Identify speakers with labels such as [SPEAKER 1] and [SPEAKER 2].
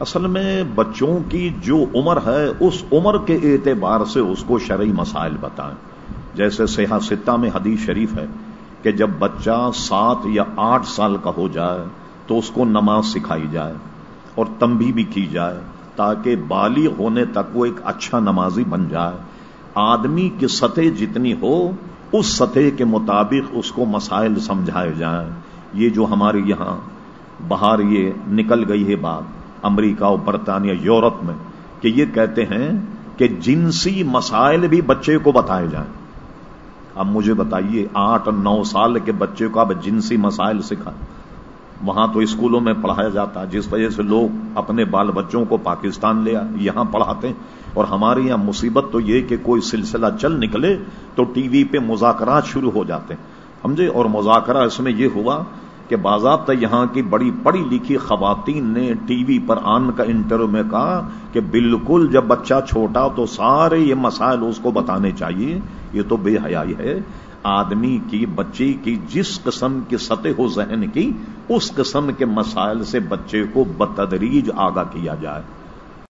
[SPEAKER 1] اصل میں بچوں کی جو عمر ہے، اس عمر کے اعتبار سے اس کو شرعی مسائل بتائیں۔ جیسے سیاح ستہ میں حدیث شریف ہے کہ جب بچہ سات یا آٹھ سال کا ہو جائے تو اس کو نماز سکھائی جائے اور تمبی بھی کی جائے تاکہ بالغ ہونے تک وہ ایک اچھا نمازی بن جائے۔ آدمی کی سطح جتنی ہو، اس سطح کے مطابق اس کو مسائل سمجھائے جائیں۔ یہ جو ہمارے یہاں باہر یہ نکل گئی ہے بات، امریکہ اور برطانیہ، یورپ میں، کہ یہ کہتے ہیں کہ جنسی مسائل بھی بچے کو بتائے جائیں۔ اب مجھے بتائیے، آٹھ، نو سال کے بچے کو اب جنسی مسائل سکھا وہاں تو اسکولوں میں پڑھایا جاتا، جس وجہ سے لوگ اپنے بال بچوں کو پاکستان لے یہاں پڑھاتے۔ ہیں اور ہمارے یہاں مصیبت تو یہ کہ کوئی سلسلہ چل نکلے تو ٹی وی پہ مذاکرات شروع ہو جاتے۔ ہیں سمجھے؟ اور مذاکرہ اس میں یہ ہوا کہ باضابطہ یہاں کی بڑی پڑھی لکھی خواتین نے ٹی وی پر آن کا انٹرویو میں کہا کہ بالکل جب بچہ چھوٹا تو سارے یہ مسائل اس کو بتانے چاہیے، یہ تو بے حیائی ہے۔ آدمی کی بچے کی، جس قسم کی سطح ہو ذہن کی، اس قسم کے مسائل سے بچے کو بتدریج آگاہ کیا جائے۔